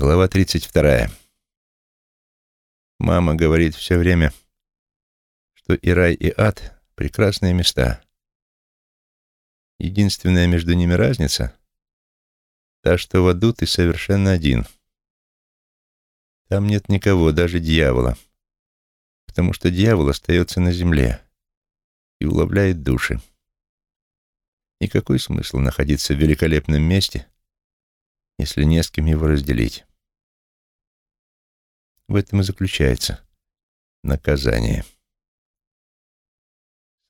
Глава 32. Мама говорит все время, что и рай, и ад — прекрасные места. Единственная между ними разница — та, что в аду ты совершенно один. Там нет никого, даже дьявола, потому что дьявол остается на земле и уловляет души. И какой смысл находиться в великолепном месте, если не с кем его разделить? В этом и заключается наказание.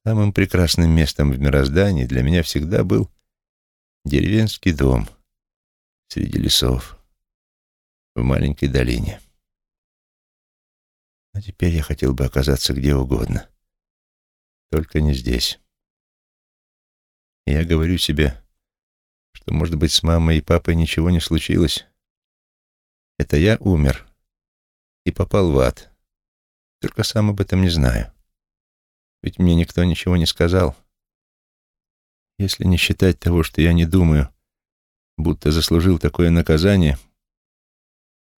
Самым прекрасным местом в мироздании для меня всегда был деревенский дом среди лесов в маленькой долине. А теперь я хотел бы оказаться где угодно, только не здесь. И я говорю себе, что, может быть, с мамой и папой ничего не случилось. Это я умер, и попал в ад. Только сам об этом не знаю. Ведь мне никто ничего не сказал. Если не считать того, что я не думаю, будто заслужил такое наказание,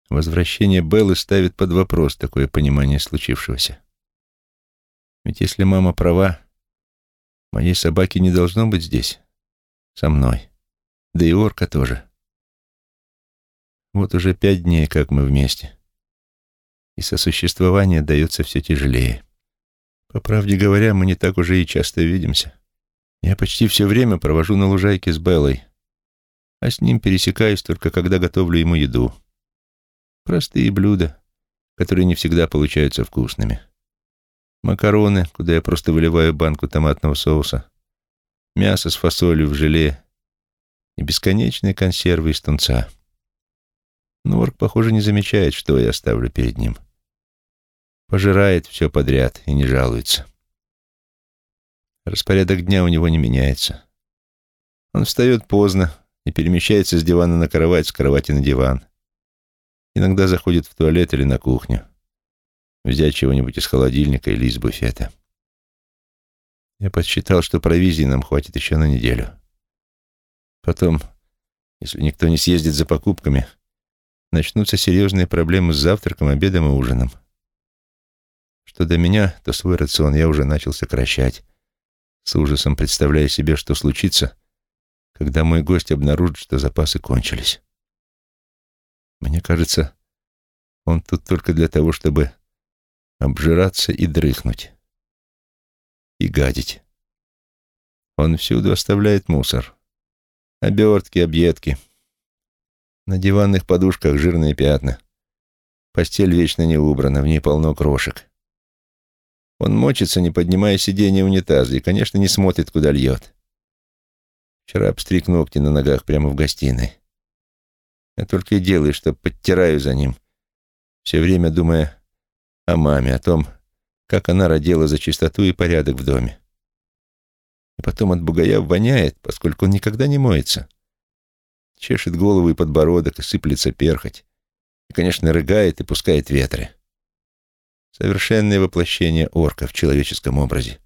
возвращение Беллы ставит под вопрос такое понимание случившегося. Ведь если мама права, моей собаки не должно быть здесь, со мной. Да и орка тоже. Вот уже пять дней, как мы вместе и сосуществование дается все тяжелее. По правде говоря, мы не так уже и часто видимся. Я почти все время провожу на лужайке с Беллой, а с ним пересекаюсь только когда готовлю ему еду. Простые блюда, которые не всегда получаются вкусными. Макароны, куда я просто выливаю банку томатного соуса, мясо с фасолью в желе и бесконечные консервы из тунца. Но орк, похоже, не замечает, что я ставлю перед ним. — Пожирает все подряд и не жалуется. Распорядок дня у него не меняется. Он встает поздно и перемещается с дивана на кровать, с кровати на диван. Иногда заходит в туалет или на кухню. Взять чего-нибудь из холодильника или из буфета. Я подсчитал, что провизии нам хватит еще на неделю. Потом, если никто не съездит за покупками, начнутся серьезные проблемы с завтраком, обедом и ужином. Что до меня, то свой рацион я уже начал сокращать, с ужасом представляя себе, что случится, когда мой гость обнаружит, что запасы кончились. Мне кажется, он тут только для того, чтобы обжираться и дрыхнуть. И гадить. Он всюду оставляет мусор. Обертки, объедки. На диванных подушках жирные пятна. Постель вечно не убрана, в ней полно крошек. Он мочится, не поднимая сиденья унитаза, и, конечно, не смотрит, куда льет. Вчера обстриг ногти на ногах прямо в гостиной. Я только и делаю, что подтираю за ним, все время думая о маме, о том, как она родила за чистоту и порядок в доме. И потом от бугая воняет, поскольку он никогда не моется. Чешет голову и подбородок, и сыплется перхоть. И, конечно, рыгает и пускает ветры. Совершенное воплощение орка в человеческом образе.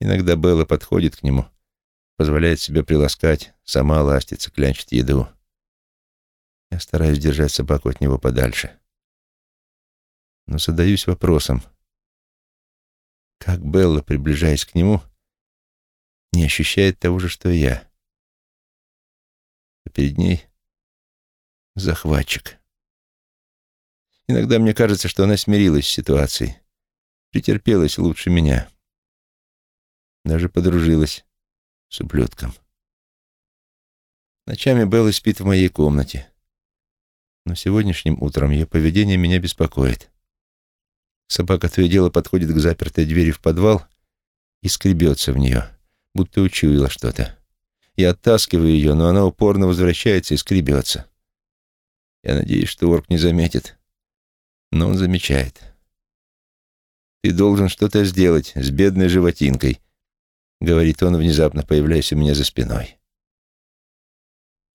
Иногда Белла подходит к нему, позволяет себе приласкать, сама ластится, клянчит еду. Я стараюсь держать собаку от него подальше. Но задаюсь вопросом, как Белла, приближаясь к нему, не ощущает того же, что и я. А перед ней захватчик. Иногда мне кажется, что она смирилась с ситуацией, претерпелась лучше меня. Даже подружилась с ублюдком. Ночами Белла спит в моей комнате. Но сегодняшним утром ее поведение меня беспокоит. Собака то и дело подходит к запертой двери в подвал и скребется в нее, будто учуяла что-то. Я оттаскиваю ее, но она упорно возвращается и скребется. Я надеюсь, что орк не заметит но он замечает. «Ты должен что-то сделать с бедной животинкой», — говорит он, внезапно появляясь у меня за спиной.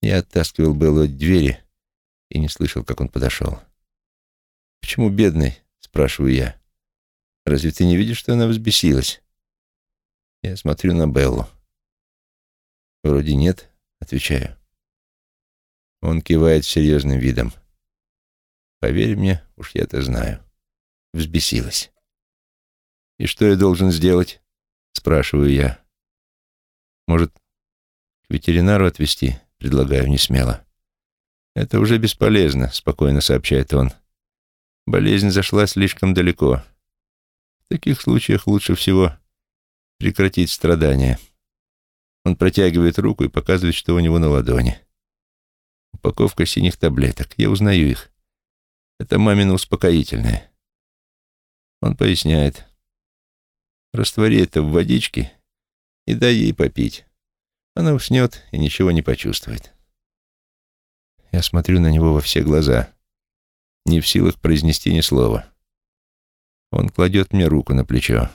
Я оттаскивал Беллу от двери и не слышал, как он подошел. «Почему бедный?» — спрашиваю я. «Разве ты не видишь, что она взбесилась?» Я смотрю на Беллу. «Вроде нет», — отвечаю. Он кивает серьезным видом. Поверь мне, уж я это знаю. Взбесилась. «И что я должен сделать?» — спрашиваю я. «Может, к ветеринару отвезти?» — предлагаю несмело. «Это уже бесполезно», — спокойно сообщает он. «Болезнь зашла слишком далеко. В таких случаях лучше всего прекратить страдания». Он протягивает руку и показывает, что у него на ладони. Упаковка синих таблеток. Я узнаю их. Это мамина успокоительное. Он поясняет. Раствори это в водичке и дай ей попить. Она уснет и ничего не почувствует. Я смотрю на него во все глаза, не в силах произнести ни слова. Он кладет мне руку на плечо.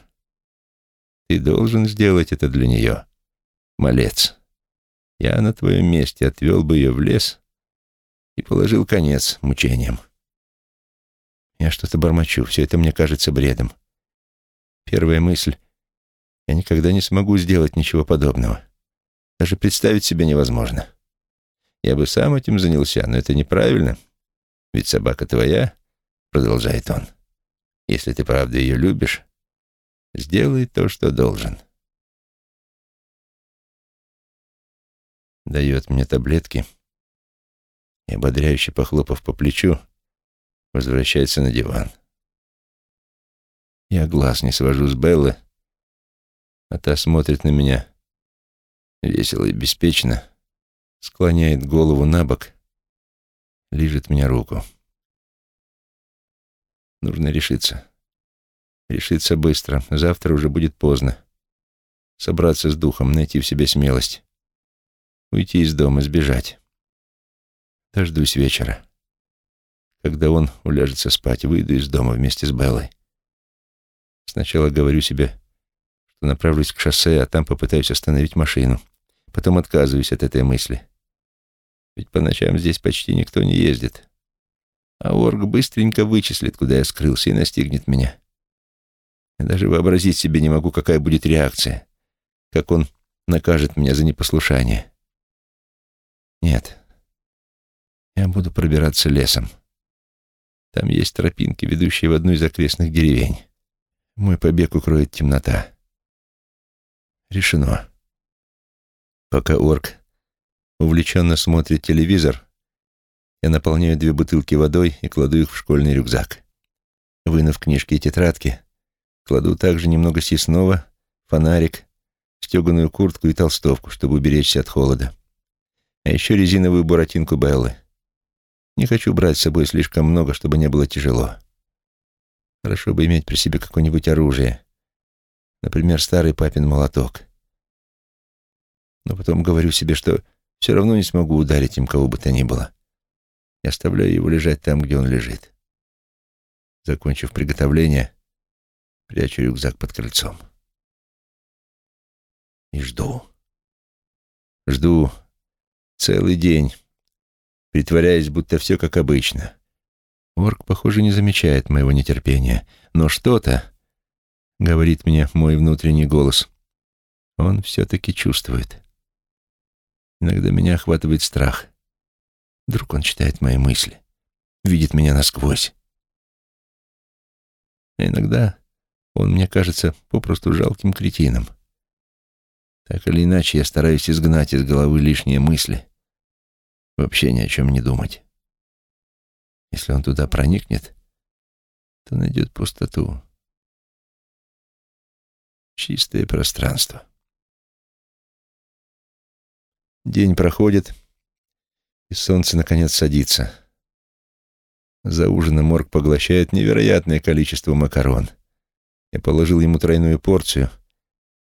Ты должен сделать это для нее, малец. Я на твоем месте отвел бы ее в лес и положил конец мучениям. Я что-то бормочу, все это мне кажется бредом. Первая мысль — я никогда не смогу сделать ничего подобного. Даже представить себе невозможно. Я бы сам этим занялся, но это неправильно. Ведь собака твоя, продолжает он. Если ты правда ее любишь, сделай то, что должен. Дает мне таблетки и, ободряюще похлопав по плечу, возвращается на диван. Я глаз не свожу с Беллы, а та смотрит на меня весело и беспечно, склоняет голову на бок, лижет мне руку. Нужно решиться. Решиться быстро. Завтра уже будет поздно. Собраться с духом, найти в себе смелость. Уйти из дома, сбежать. Дождусь вечера. Когда он уляжется спать, выйду из дома вместе с Беллой. Сначала говорю себе, что направлюсь к шоссе, а там попытаюсь остановить машину. Потом отказываюсь от этой мысли. Ведь по ночам здесь почти никто не ездит. А Орг быстренько вычислит, куда я скрылся, и настигнет меня. Я даже вообразить себе не могу, какая будет реакция. Как он накажет меня за непослушание. Нет. Я буду пробираться лесом. Там есть тропинки, ведущие в одну из окрестных деревень. Мой побег укроет темнота. Решено. Пока орк увлеченно смотрит телевизор, я наполняю две бутылки водой и кладу их в школьный рюкзак. Вынув книжки и тетрадки, кладу также немного съестного, фонарик, стеганую куртку и толстовку, чтобы уберечься от холода. А еще резиновую буратинку Беллы. Не хочу брать с собой слишком много, чтобы не было тяжело. Хорошо бы иметь при себе какое-нибудь оружие. Например, старый папин молоток но потом говорю себе, что все равно не смогу ударить им кого бы то ни было. И оставляю его лежать там, где он лежит. Закончив приготовление, прячу рюкзак под крыльцом. И жду. Жду целый день, притворяясь, будто все как обычно. Орк, похоже, не замечает моего нетерпения, но что-то, говорит мне мой внутренний голос, он все-таки чувствует. Иногда меня охватывает страх. Вдруг он читает мои мысли, видит меня насквозь. А иногда он мне кажется попросту жалким кретином. Так или иначе, я стараюсь изгнать из головы лишние мысли, вообще ни о чем не думать. Если он туда проникнет, то найдет пустоту. Чистое пространство. День проходит, и солнце, наконец, садится. За ужином Морг поглощает невероятное количество макарон. Я положил ему тройную порцию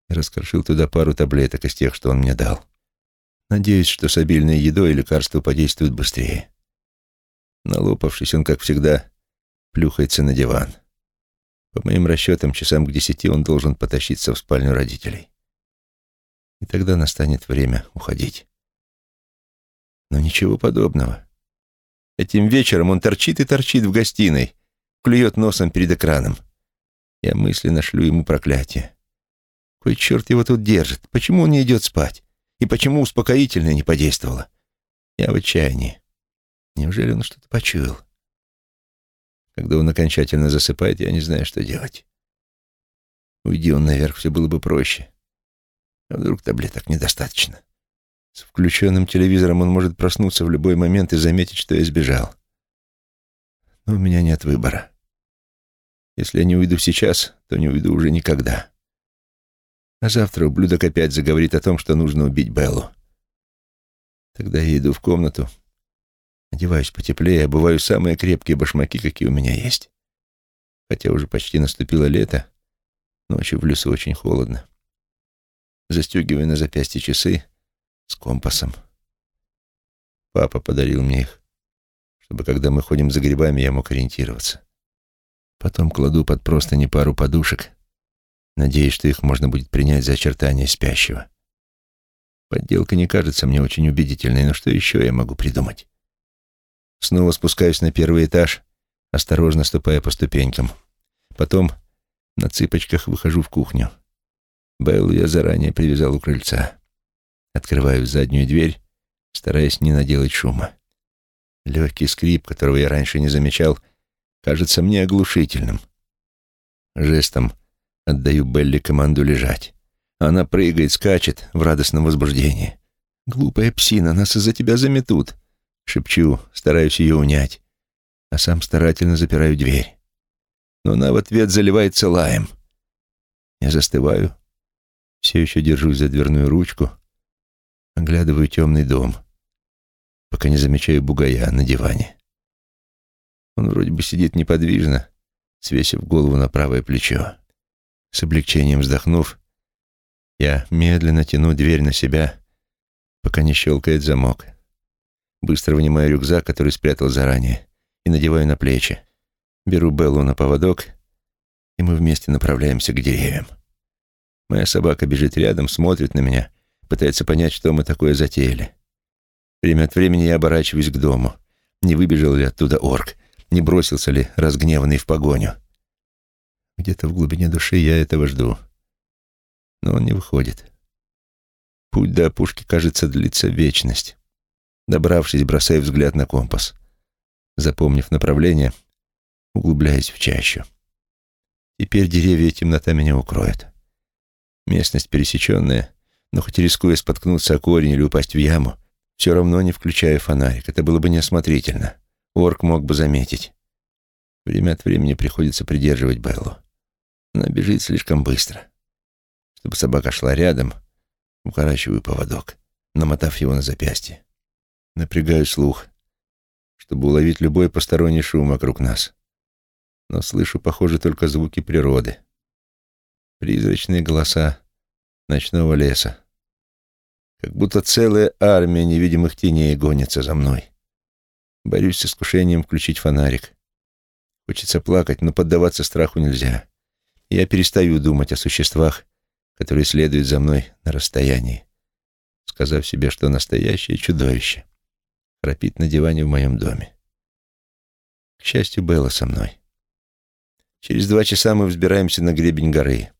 и раскрошил туда пару таблеток из тех, что он мне дал. Надеюсь, что с обильной едой лекарство подействует быстрее. Налопавшись, он, как всегда, плюхается на диван. По моим расчетам, часам к десяти он должен потащиться в спальню родителей и тогда настанет время уходить. Но ничего подобного. Этим вечером он торчит и торчит в гостиной, клюет носом перед экраном. Я мысленно шлю ему проклятие. Кой черт его тут держит? Почему он не идет спать? И почему успокоительное не подействовало? Я в отчаянии. Неужели он что-то почуял? Когда он окончательно засыпает, я не знаю, что делать. Уйди он наверх, все было бы проще. А вдруг таблеток недостаточно? С включенным телевизором он может проснуться в любой момент и заметить, что я сбежал. Но у меня нет выбора. Если я не уйду сейчас, то не уйду уже никогда. А завтра ублюдок опять заговорит о том, что нужно убить Беллу. Тогда я иду в комнату, одеваюсь потеплее, обуваю самые крепкие башмаки, какие у меня есть. Хотя уже почти наступило лето, ночью в лесу очень холодно. Застегиваю на запястье часы с компасом. Папа подарил мне их, чтобы, когда мы ходим за грибами, я мог ориентироваться. Потом кладу под простыни пару подушек, надеясь, что их можно будет принять за очертания спящего. Подделка не кажется мне очень убедительной, но что еще я могу придумать? Снова спускаюсь на первый этаж, осторожно ступая по ступенькам. Потом на цыпочках выхожу в кухню. Беллу я заранее привязал у крыльца. Открываю заднюю дверь, стараясь не наделать шума. Легкий скрип, которого я раньше не замечал, кажется мне оглушительным. Жестом отдаю Белли команду лежать. Она прыгает, скачет в радостном возбуждении. «Глупая псина, нас из-за тебя заметут!» Шепчу, стараюсь ее унять, а сам старательно запираю дверь. Но она в ответ заливается лаем. Я застываю, все еще держусь за дверную ручку, оглядываю темный дом, пока не замечаю бугая на диване. Он вроде бы сидит неподвижно, свесив голову на правое плечо. С облегчением вздохнув, я медленно тяну дверь на себя, пока не щелкает замок. Быстро вынимаю рюкзак, который спрятал заранее, и надеваю на плечи. Беру Беллу на поводок, и мы вместе направляемся к деревьям. Моя собака бежит рядом, смотрит на меня, пытается понять, что мы такое затеяли. Время от времени я оборачиваюсь к дому. Не выбежал ли оттуда орк? Не бросился ли разгневанный в погоню? Где-то в глубине души я этого жду но он не выходит. Путь до опушки, кажется, длится вечность. Добравшись, бросаю взгляд на компас. Запомнив направление, углубляюсь в чащу. Теперь деревья и темнота меня укроют. Местность пересеченная, но хоть рискуя споткнуться о корень или упасть в яму, все равно не включаю фонарик. Это было бы неосмотрительно. Орк мог бы заметить. Время от времени приходится придерживать Беллу. Она бежит слишком быстро. Чтобы собака шла рядом, укорачиваю поводок, намотав его на запястье. Напрягаю слух, чтобы уловить любой посторонний шум вокруг нас. Но слышу, похоже, только звуки природы. Призрачные голоса ночного леса. Как будто целая армия невидимых теней гонится за мной. Борюсь с искушением включить фонарик. Хочется плакать, но поддаваться страху нельзя. Я перестаю думать о существах, который следует за мной на расстоянии, сказав себе, что настоящее чудовище храпит на диване в моем доме. К счастью, Белла со мной. Через два часа мы взбираемся на гребень горы,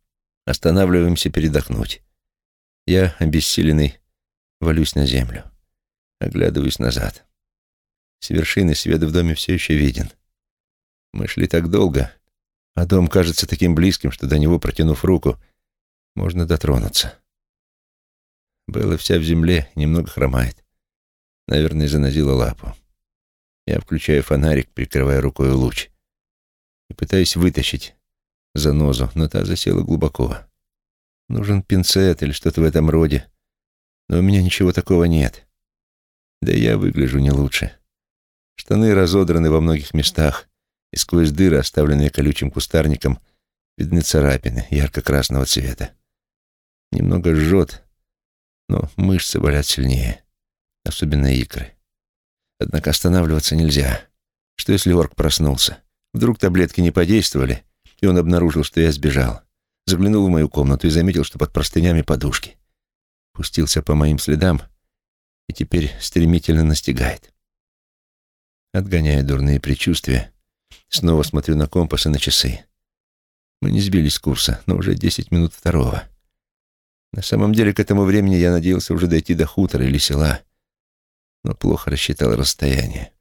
останавливаемся передохнуть. Я, обессиленный, валюсь на землю, оглядываюсь назад. С вершины свет в доме все еще виден. Мы шли так долго, а дом кажется таким близким, что до него, протянув руку, можно дотронуться. Белла вся в земле, немного хромает. Наверное, занозила лапу. Я включаю фонарик, прикрывая рукой луч, и пытаюсь вытащить занозу, но та засела глубоко. Нужен пинцет или что-то в этом роде, но у меня ничего такого нет. Да я выгляжу не лучше. Штаны разодраны во многих местах, и сквозь дыры, оставленные колючим кустарником, видны царапины ярко-красного цвета. Немного жжет, но мышцы болят сильнее, особенно икры. Однако останавливаться нельзя. Что если орк проснулся? Вдруг таблетки не подействовали, и он обнаружил, что я сбежал. Заглянул в мою комнату и заметил, что под простынями подушки. Пустился по моим следам и теперь стремительно настигает. Отгоняя дурные предчувствия, снова смотрю на компас и на часы. Мы не сбились с курса, но уже десять минут второго. На самом деле, к этому времени я надеялся уже дойти до хутора или села, но плохо рассчитал расстояние.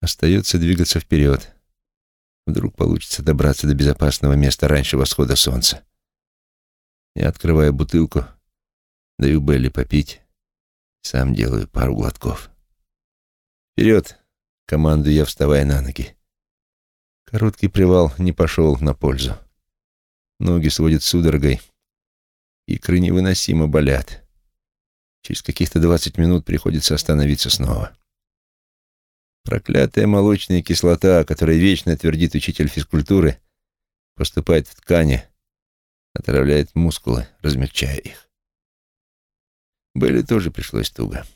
Остается двигаться вперед. Вдруг получится добраться до безопасного места раньше восхода солнца. Я открываю бутылку, даю Белли попить, сам делаю пару глотков. «Вперед!» — командую я, вставая на ноги. Короткий привал не пошел на пользу. Ноги сводят судорогой, икры невыносимо болят. Через каких-то двадцать минут приходится остановиться снова. Проклятая молочная кислота, которая вечно твердит учитель физкультуры, поступает в ткани, отравляет мускулы, размягчая их. Белли тоже пришлось туго.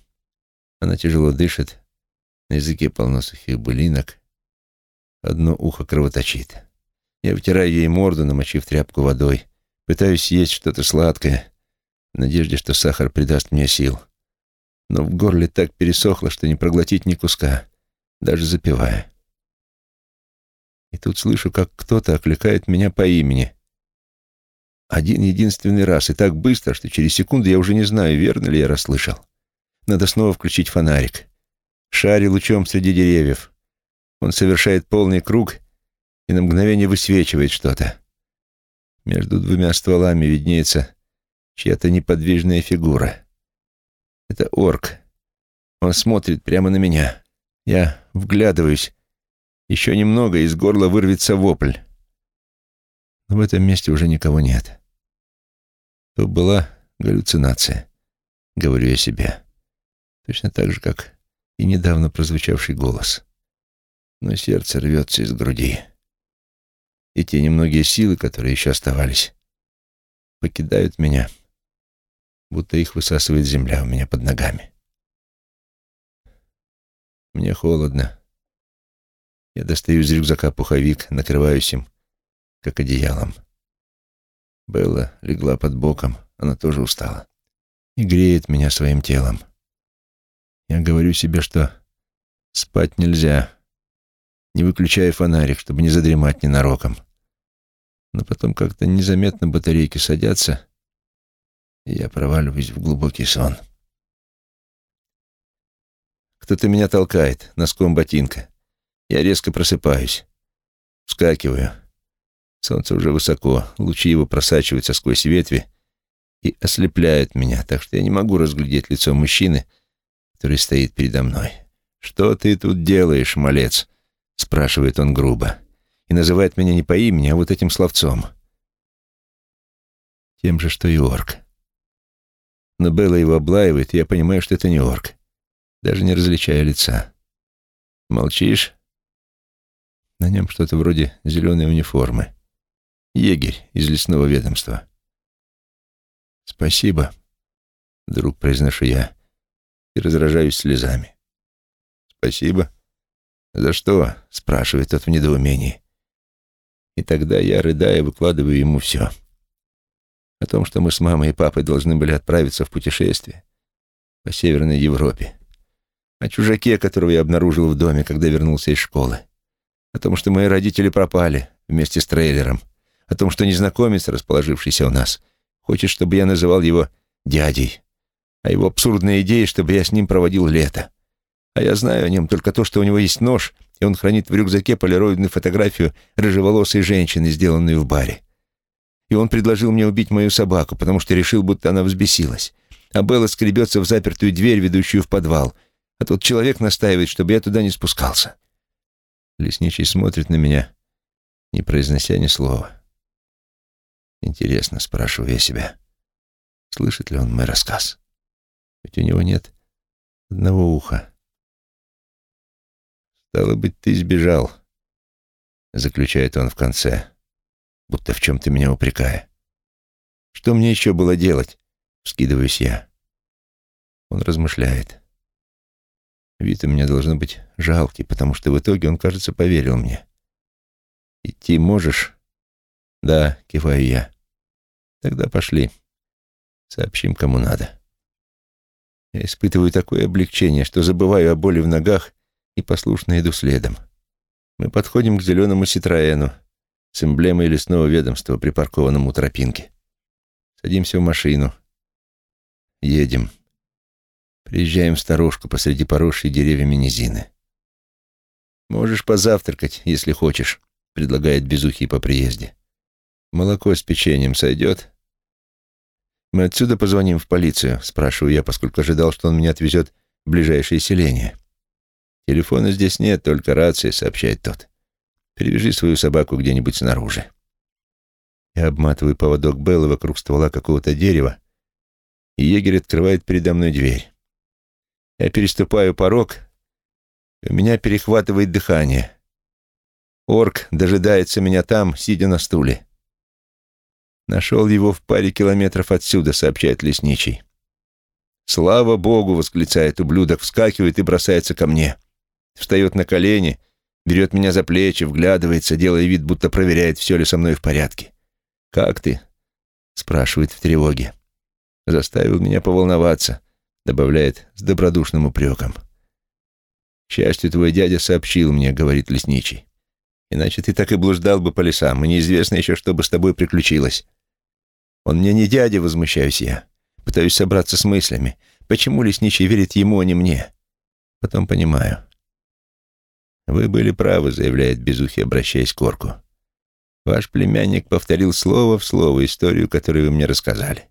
Она тяжело дышит, на языке полно сухих былинок, одно ухо кровоточит. Я вытираю ей морду, намочив тряпку водой, пытаюсь съесть что-то сладкое, в надежде, что сахар придаст мне сил. Но в горле так пересохло, что не проглотить ни куска, даже запивая. И тут слышу, как кто-то окликает меня по имени. Один единственный раз, и так быстро, что через секунду я уже не знаю, верно ли я расслышал. Надо снова включить фонарик. Шарю лучом среди деревьев. Он совершает полный круг и на мгновение высвечивает что-то. Между двумя стволами виднеется чья-то неподвижная фигура. Это орк. Он смотрит прямо на меня. Я вглядываюсь. Еще немного, из горла вырвется вопль. Но в этом месте уже никого нет. То была галлюцинация, говорю я себе. Точно так же, как и недавно прозвучавший голос. Но сердце рвется из груди. И те немногие силы, которые еще оставались, покидают меня, будто их высасывает земля у меня под ногами. Мне холодно. Я достаю из рюкзака пуховик, накрываюсь им, как одеялом. Белла легла под боком, она тоже устала. И греет меня своим телом. Я говорю себе, что спать нельзя, не выключая фонарик, чтобы не задремать ненароком. Но потом как-то незаметно батарейки садятся, и я проваливаюсь в глубокий сон. Кто-то меня толкает носком ботинка. Я резко просыпаюсь. Вскакиваю. Солнце уже высоко, лучи его просачиваются сквозь ветви и ослепляют меня, так что я не могу разглядеть лицо мужчины, который стоит передо мной. «Что ты тут делаешь, малец?» — спрашивает он грубо. И называет меня не по имени, а вот этим словцом. Тем же, что и орк. Но Белла его облаивает, и я понимаю, что это не орк. Даже не различая лица. «Молчишь?» На нем что-то вроде зеленой униформы. Егерь из лесного ведомства. «Спасибо», — вдруг произношу я и разражаюсь слезами. «Спасибо». «За что?» — спрашивает тот в недоумении. И тогда я, рыдая, выкладываю ему все. О том, что мы с мамой и папой должны были отправиться в путешествие по Северной Европе. О чужаке, которого я обнаружил в доме, когда вернулся из школы. О том, что мои родители пропали вместе с трейлером. О том, что незнакомец, расположившийся у нас, хочет, чтобы я называл его дядей о его абсурдной идее, чтобы я с ним проводил лето. А я знаю о нем только то, что у него есть нож, и он хранит в рюкзаке полироидную фотографию рыжеволосой женщины, сделанную в баре. И он предложил мне убить мою собаку, потому что решил, будто она взбесилась. А Белла скребется в запертую дверь, ведущую в подвал. А тот человек настаивает, чтобы я туда не спускался. Лесничий смотрит на меня, не произнося ни слова. Интересно, спрашиваю я себя, слышит ли он мой рассказ ведь у него нет одного уха. «Стало быть, ты сбежал», — заключает он в конце, будто в чем-то меня упрекая. «Что мне еще было делать?» — вскидываюсь я. Он размышляет. Вид у меня должен быть жалкий, потому что в итоге он, кажется, поверил мне. «Идти можешь?» «Да», — киваю я. «Тогда пошли. Сообщим, кому надо». Я испытываю такое облегчение, что забываю о боли в ногах и послушно иду следом. Мы подходим к зеленому Ситроэну с эмблемой лесного ведомства, припаркованному у тропинки. Садимся в машину. Едем. Приезжаем в сторожку посреди поросшей деревьями низины. Можешь позавтракать, если хочешь, предлагает Безухий по приезде. Молоко с печеньем сойдет? Мы отсюда позвоним в полицию, спрашиваю я, поскольку ожидал, что он меня отвезет в ближайшее селение. Телефона здесь нет, только рация, сообщает тот. Перевяжи свою собаку где-нибудь снаружи. Я обматываю поводок Беллы вокруг ствола какого-то дерева, и егерь открывает передо мной дверь. Я переступаю порог, и у меня перехватывает дыхание. Орк дожидается меня там, сидя на стуле. Нашел его в паре километров отсюда, сообщает лесничий. «Слава Богу!» — восклицает ублюдок, вскакивает и бросается ко мне. Встает на колени, берет меня за плечи, вглядывается, делая вид, будто проверяет, все ли со мной в порядке. «Как ты?» — спрашивает в тревоге. «Заставил меня поволноваться», — добавляет с добродушным упреком. «К счастью, твой дядя сообщил мне», — говорит лесничий. «Иначе ты так и блуждал бы по лесам, и неизвестно еще, что бы с тобой приключилось». «Он мне не дядя», — возмущаюсь я. Пытаюсь собраться с мыслями. Почему лесничий верит ему, а не мне? Потом понимаю. «Вы были правы», — заявляет Безухий, обращаясь к Орку. «Ваш племянник повторил слово в слово историю, которую вы мне рассказали.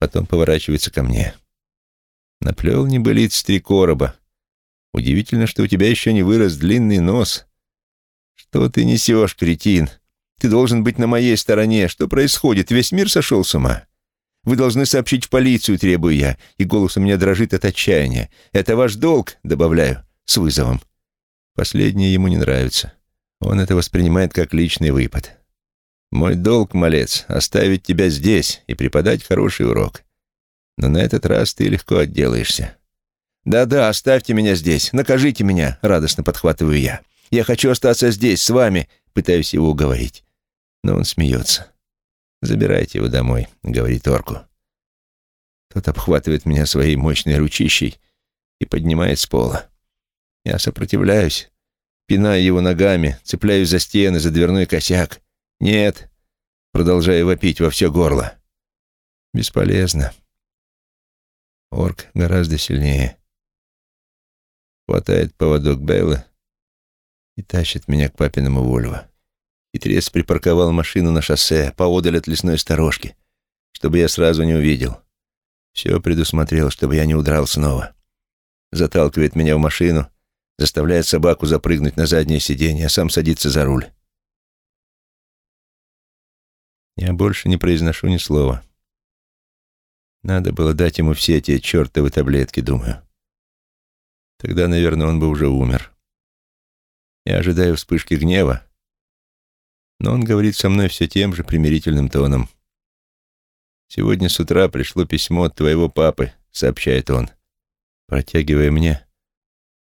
Потом поворачивается ко мне. Наплел небылиц три короба. Удивительно, что у тебя еще не вырос длинный нос. Что ты несешь, кретин? Ты должен быть на моей стороне. Что происходит? Весь мир сошел с ума? Вы должны сообщить в полицию, требую я, и голос у меня дрожит от отчаяния. Это ваш долг, добавляю, с вызовом. Последнее ему не нравится. Он это воспринимает как личный выпад. Мой долг, малец, оставить тебя здесь и преподать хороший урок. Но на этот раз ты легко отделаешься. «Да-да, оставьте меня здесь, накажите меня», — радостно подхватываю я. «Я хочу остаться здесь, с вами», — пытаюсь его уговорить. Но он смеется. «Забирайте его домой», — говорит орку. Тот обхватывает меня своей мощной ручищей и поднимает с пола. Я сопротивляюсь, пинаю его ногами, цепляюсь за стены, за дверной косяк. «Нет», — продолжаю вопить во все горло. «Бесполезно». Орк гораздо сильнее. Хватает поводок Беллы и тащит меня к папиному Вольво. Хитрец припарковал машину на шоссе, поодаль от лесной сторожки, чтобы я сразу не увидел. Все предусмотрел, чтобы я не удрал снова. Заталкивает меня в машину, заставляет собаку запрыгнуть на заднее сиденье, а сам садится за руль. Я больше не произношу ни слова. Надо было дать ему все эти чертовы таблетки, думаю. Тогда, наверное, он бы уже умер. Я ожидаю вспышки гнева, но он говорит со мной все тем же примирительным тоном. «Сегодня с утра пришло письмо от твоего папы», — сообщает он, протягивая мне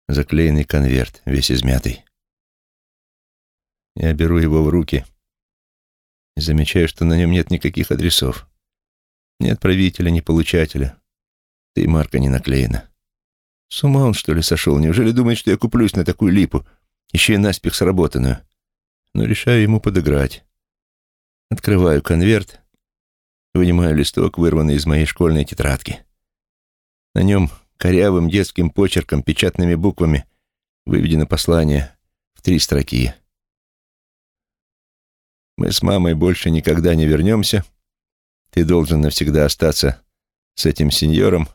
заклеенный конверт, весь измятый. Я беру его в руки и замечаю, что на нем нет никаких адресов. Ни отправителя, ни получателя. Да марка не наклеена. С ума он, что ли, сошел? Неужели думает, что я куплюсь на такую липу, еще и наспех сработанную? но решаю ему подыграть. Открываю конверт, вынимаю листок, вырванный из моей школьной тетрадки. На нем корявым детским почерком, печатными буквами выведено послание в три строки. «Мы с мамой больше никогда не вернемся. Ты должен навсегда остаться с этим сеньором.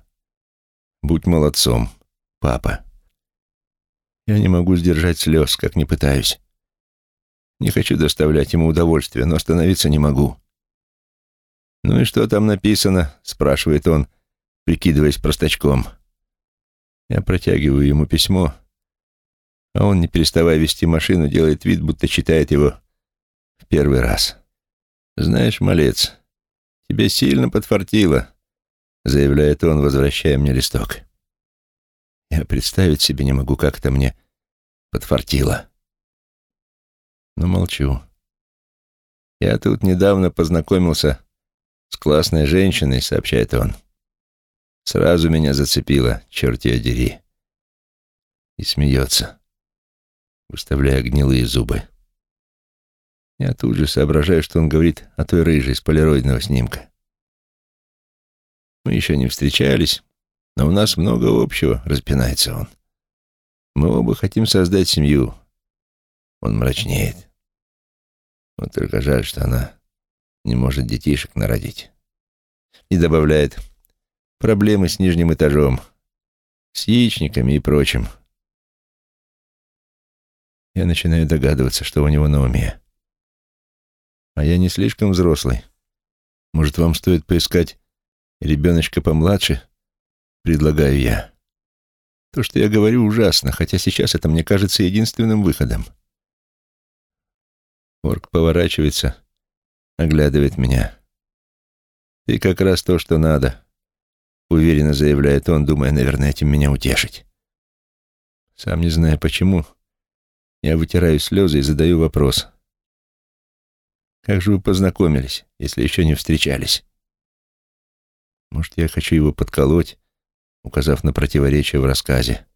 Будь молодцом, папа». Я не могу сдержать слез, как не пытаюсь. Не хочу доставлять ему удовольствие, но остановиться не могу. «Ну и что там написано?» — спрашивает он, прикидываясь простачком. Я протягиваю ему письмо, а он, не переставая вести машину, делает вид, будто читает его в первый раз. «Знаешь, малец, тебе сильно подфартило», — заявляет он, возвращая мне листок. Я представить себе не могу, как это мне подфартило но молчу. «Я тут недавно познакомился с классной женщиной», — сообщает он. «Сразу меня зацепило, черт ее дери». И смеется, выставляя гнилые зубы. Я тут же соображаю, что он говорит о той рыжей с полироидного снимка. Мы еще не встречались, но у нас много общего, распинается он. Мы оба хотим создать семью, Он мрачнеет. Вот только жаль, что она не может детишек народить. И добавляет проблемы с нижним этажом, с яичниками и прочим. Я начинаю догадываться, что у него на уме. А я не слишком взрослый. Может, вам стоит поискать ребеночка помладше? Предлагаю я. То, что я говорю, ужасно, хотя сейчас это мне кажется единственным выходом. Орк поворачивается, оглядывает меня. «Ты как раз то, что надо», — уверенно заявляет он, думая, наверное, этим меня утешить. Сам не зная почему, я вытираю слезы и задаю вопрос. «Как же вы познакомились, если еще не встречались?» Может, я хочу его подколоть, указав на противоречие в рассказе.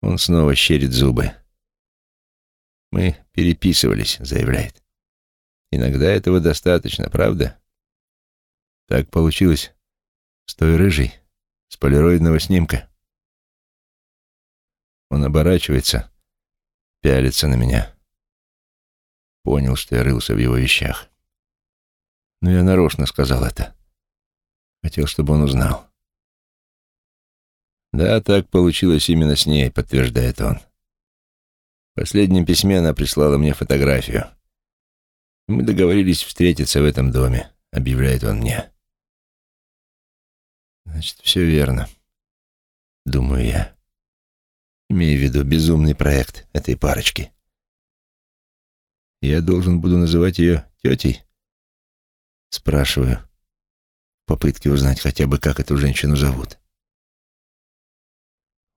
Он снова щерит зубы. «Мы переписывались», — заявляет. «Иногда этого достаточно, правда?» Так получилось с той рыжей, с полироидного снимка. Он оборачивается, пялится на меня. Понял, что я рылся в его вещах. Но я нарочно сказал это. Хотел, чтобы он узнал. «Да, так получилось именно с ней», — подтверждает он. В последнем письме она прислала мне фотографию. «Мы договорились встретиться в этом доме», — объявляет он мне. «Значит, все верно», — думаю я. Имею в виду безумный проект этой парочки. Я должен буду называть ее тетей? Спрашиваю, в попытке узнать хотя бы, как эту женщину зовут.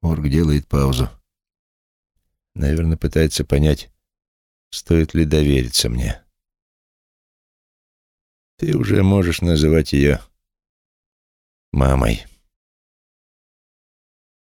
Орг делает паузу. Наверное, пытается понять, стоит ли довериться мне. Ты уже можешь называть ее мамой.